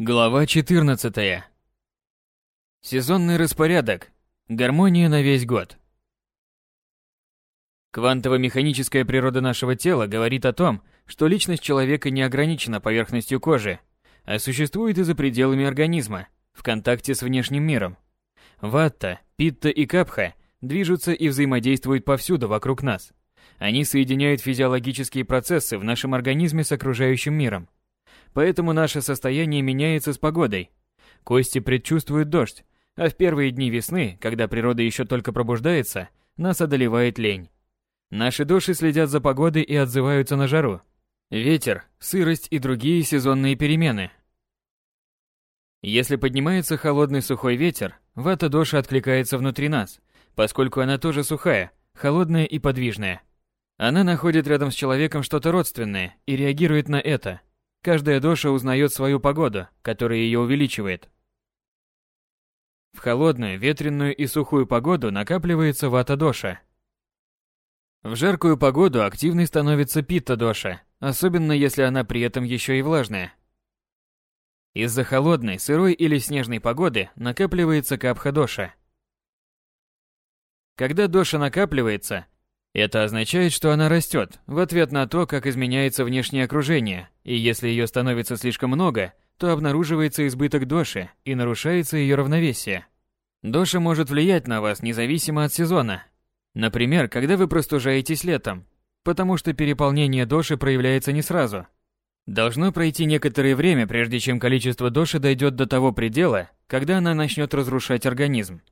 Глава 14. Сезонный распорядок. Гармония на весь год. Квантово-механическая природа нашего тела говорит о том, что личность человека не ограничена поверхностью кожи, а существует и за пределами организма, в контакте с внешним миром. Ватта, питта и капха движутся и взаимодействуют повсюду вокруг нас. Они соединяют физиологические процессы в нашем организме с окружающим миром. Поэтому наше состояние меняется с погодой. Кости предчувствуют дождь, а в первые дни весны, когда природа еще только пробуждается, нас одолевает лень. Наши души следят за погодой и отзываются на жару. Ветер, сырость и другие сезонные перемены. Если поднимается холодный сухой ветер, вата доши откликается внутри нас, поскольку она тоже сухая, холодная и подвижная. Она находит рядом с человеком что-то родственное и реагирует на это – Каждая доша узнает свою погоду, которая ее увеличивает. В холодную, ветреную и сухую погоду накапливается вата-доша. В жаркую погоду активной становится питта-доша, особенно если она при этом еще и влажная. Из-за холодной, сырой или снежной погоды накапливается капха-доша. Когда доша накапливается, это означает, что она растет в ответ на то, как изменяется внешнее окружение, и если ее становится слишком много, то обнаруживается избыток доши и нарушается ее равновесие. Доша может влиять на вас независимо от сезона. Например, когда вы простужаетесь летом, потому что переполнение доши проявляется не сразу. Должно пройти некоторое время, прежде чем количество доши дойдет до того предела, когда она начнет разрушать организм.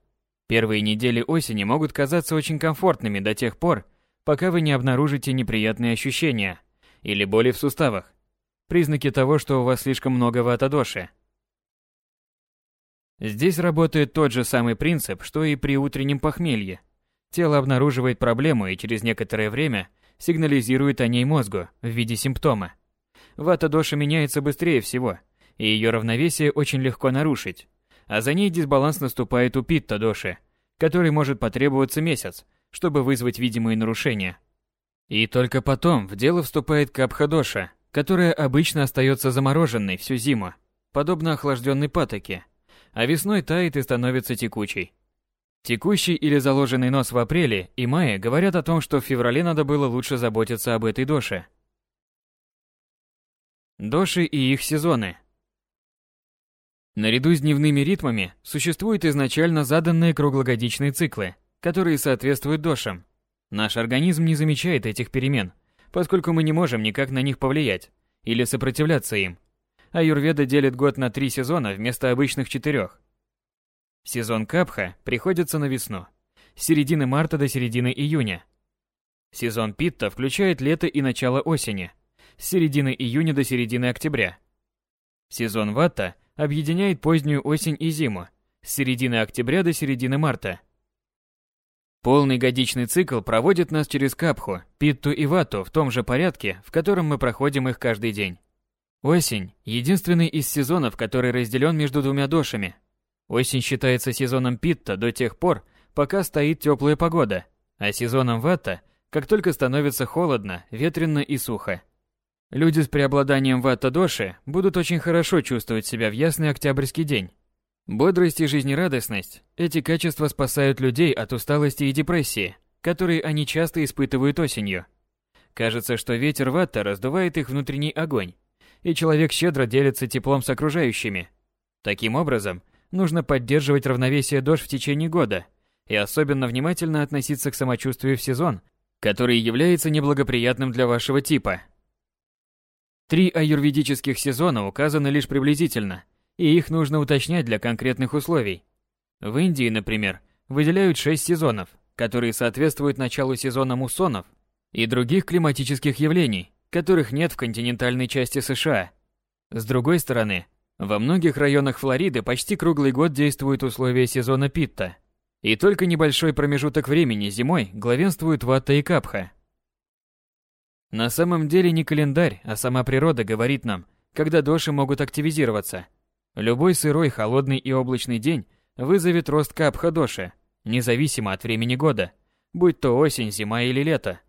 Первые недели осени могут казаться очень комфортными до тех пор, пока вы не обнаружите неприятные ощущения или боли в суставах, признаки того, что у вас слишком много ватадоши. Здесь работает тот же самый принцип, что и при утреннем похмелье. Тело обнаруживает проблему и через некоторое время сигнализирует о ней мозгу в виде симптома. Вата-доша меняется быстрее всего, и ее равновесие очень легко нарушить. А за ней дисбаланс наступает у питта-доши, который может потребоваться месяц, чтобы вызвать видимые нарушения. И только потом в дело вступает капха-доша, которая обычно остается замороженной всю зиму, подобно охлажденной патоке, а весной тает и становится текучей. Текущий или заложенный нос в апреле и мае говорят о том, что в феврале надо было лучше заботиться об этой доше. Доши и их сезоны. Наряду с дневными ритмами существуют изначально заданные круглогодичные циклы, которые соответствуют дошам. Наш организм не замечает этих перемен, поскольку мы не можем никак на них повлиять или сопротивляться им. Аюрведа делит год на три сезона вместо обычных четырех. Сезон Капха приходится на весну, с середины марта до середины июня. Сезон Питта включает лето и начало осени, с середины июня до середины октября. Сезон Ватта объединяет позднюю осень и зиму, с середины октября до середины марта. Полный годичный цикл проводит нас через капху, питту и вату в том же порядке, в котором мы проходим их каждый день. Осень – единственный из сезонов, который разделен между двумя дошами. Осень считается сезоном питта до тех пор, пока стоит теплая погода, а сезоном вата – как только становится холодно, ветрено и сухо. Люди с преобладанием ватта-доши будут очень хорошо чувствовать себя в ясный октябрьский день. Бодрость и жизнерадостность – эти качества спасают людей от усталости и депрессии, которые они часто испытывают осенью. Кажется, что ветер ватта раздувает их внутренний огонь, и человек щедро делится теплом с окружающими. Таким образом, нужно поддерживать равновесие дождь в течение года и особенно внимательно относиться к самочувствию в сезон, который является неблагоприятным для вашего типа. Три аюрведических сезона указаны лишь приблизительно – и их нужно уточнять для конкретных условий. В Индии, например, выделяют 6 сезонов, которые соответствуют началу сезона муссонов и других климатических явлений, которых нет в континентальной части США. С другой стороны, во многих районах Флориды почти круглый год действуют условия сезона питта, и только небольшой промежуток времени зимой главенствуют ватта и капха. На самом деле не календарь, а сама природа говорит нам, когда доши могут активизироваться – Любой сырой, холодный и облачный день вызовет рост капха-доши, независимо от времени года, будь то осень, зима или лето.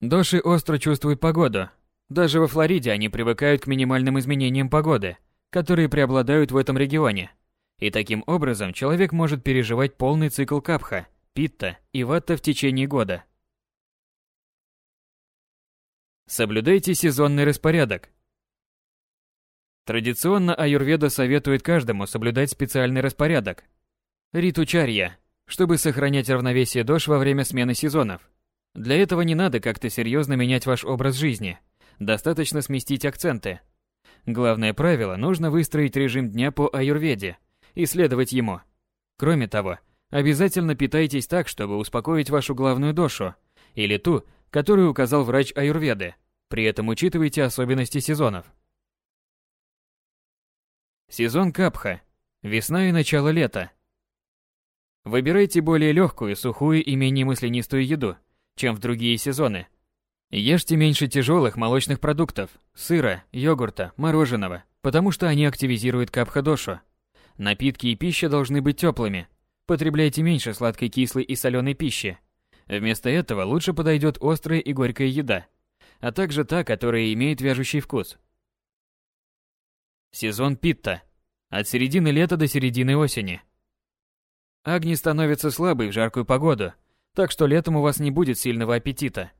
Доши остро чувствуют погоду. Даже во Флориде они привыкают к минимальным изменениям погоды, которые преобладают в этом регионе. И таким образом человек может переживать полный цикл капха, питта и ватта в течение года. Соблюдайте сезонный распорядок. Традиционно аюрведа советует каждому соблюдать специальный распорядок. Ритучарья, чтобы сохранять равновесие дош во время смены сезонов. Для этого не надо как-то серьезно менять ваш образ жизни. Достаточно сместить акценты. Главное правило – нужно выстроить режим дня по аюрведе и следовать ему. Кроме того, обязательно питайтесь так, чтобы успокоить вашу главную дошу, или ту, которую указал врач аюрведы. При этом учитывайте особенности сезонов. Сезон Капха. Весна и начало лета. Выбирайте более легкую, сухую и менее маслянистую еду, чем в другие сезоны. Ешьте меньше тяжелых молочных продуктов, сыра, йогурта, мороженого, потому что они активизируют капха-дошу. Напитки и пища должны быть теплыми. Потребляйте меньше сладкой, кислой и соленой пищи. Вместо этого лучше подойдет острая и горькая еда, а также та, которая имеет вяжущий вкус. Сезон Питта. От середины лета до середины осени. Агни становится слабой в жаркую погоду, так что летом у вас не будет сильного аппетита.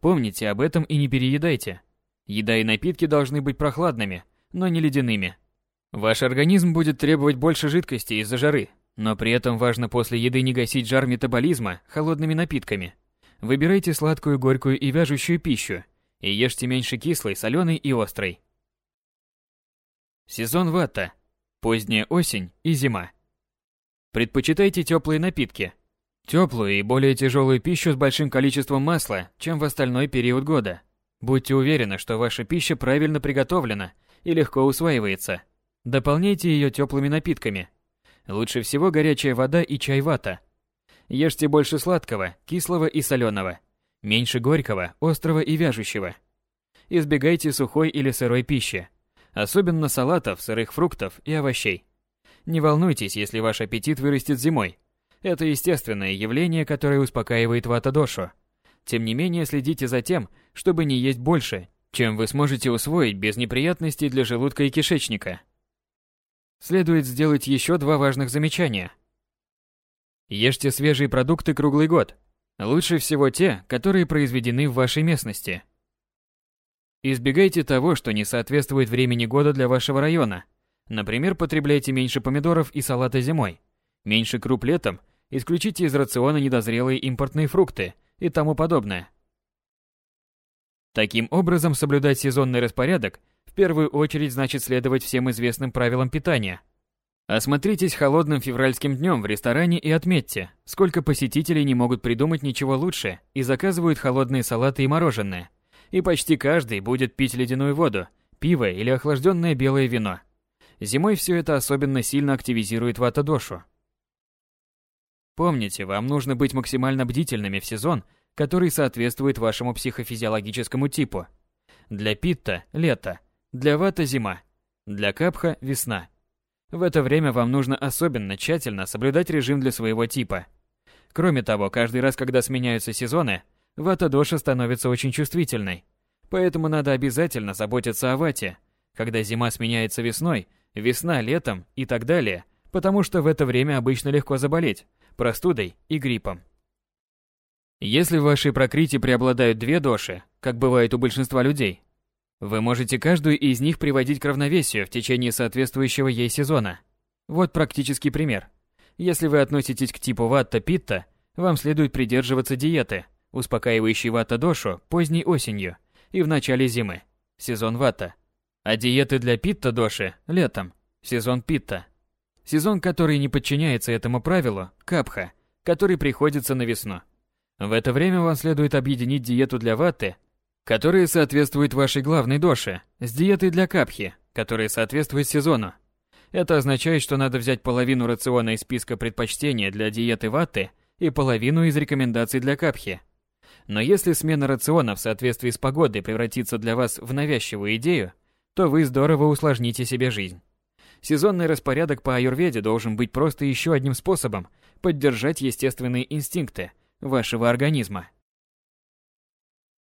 Помните об этом и не переедайте. Еда и напитки должны быть прохладными, но не ледяными. Ваш организм будет требовать больше жидкости из-за жары, но при этом важно после еды не гасить жар метаболизма холодными напитками. Выбирайте сладкую, горькую и вяжущую пищу и ешьте меньше кислой, соленой и острой. Сезон вата. Поздняя осень и зима. Предпочитайте теплые напитки. Теплую и более тяжелую пищу с большим количеством масла, чем в остальной период года. Будьте уверены, что ваша пища правильно приготовлена и легко усваивается. Дополняйте ее теплыми напитками. Лучше всего горячая вода и чай-вата. Ешьте больше сладкого, кислого и соленого. Меньше горького, острого и вяжущего. Избегайте сухой или сырой пищи. Особенно салатов, сырых фруктов и овощей. Не волнуйтесь, если ваш аппетит вырастет зимой. Это естественное явление, которое успокаивает вата-дошу. Тем не менее, следите за тем, чтобы не есть больше, чем вы сможете усвоить без неприятностей для желудка и кишечника. Следует сделать еще два важных замечания. Ешьте свежие продукты круглый год. Лучше всего те, которые произведены в вашей местности. Избегайте того, что не соответствует времени года для вашего района – Например, потребляйте меньше помидоров и салата зимой, меньше круп летом, исключите из рациона недозрелые импортные фрукты и тому подобное. Таким образом, соблюдать сезонный распорядок в первую очередь значит следовать всем известным правилам питания. Осмотритесь холодным февральским днем в ресторане и отметьте, сколько посетителей не могут придумать ничего лучше и заказывают холодные салаты и мороженое. И почти каждый будет пить ледяную воду, пиво или охлажденное белое вино. Зимой все это особенно сильно активизирует вата-дошу. Помните, вам нужно быть максимально бдительными в сезон, который соответствует вашему психофизиологическому типу. Для питта – лето, для вата – зима, для капха – весна. В это время вам нужно особенно тщательно соблюдать режим для своего типа. Кроме того, каждый раз, когда сменяются сезоны, вата-доша становится очень чувствительной. Поэтому надо обязательно заботиться о вате. Когда зима сменяется весной – весна летом и так далее, потому что в это время обычно легко заболеть простудой и гриппом. Если в вашей прокрите преобладают две доши, как бывает у большинства людей, вы можете каждую из них приводить к равновесию в течение соответствующего ей сезона. Вот практический пример. Если вы относитесь к типу ватта-питта, вам следует придерживаться диеты, успокаивающей ватта-дошу поздней осенью и в начале зимы, сезон ватта. А диеты для питта-доши – летом, сезон питта. Сезон, который не подчиняется этому правилу – капха, который приходится на весну. В это время вам следует объединить диету для ваты, которая соответствует вашей главной доше, с диетой для капхи, которая соответствует сезону. Это означает, что надо взять половину рациона из списка предпочтения для диеты ваты и половину из рекомендаций для капхи. Но если смена рациона в соответствии с погодой превратится для вас в навязчивую идею, то вы здорово усложните себе жизнь. Сезонный распорядок по аюрведе должен быть просто еще одним способом поддержать естественные инстинкты вашего организма.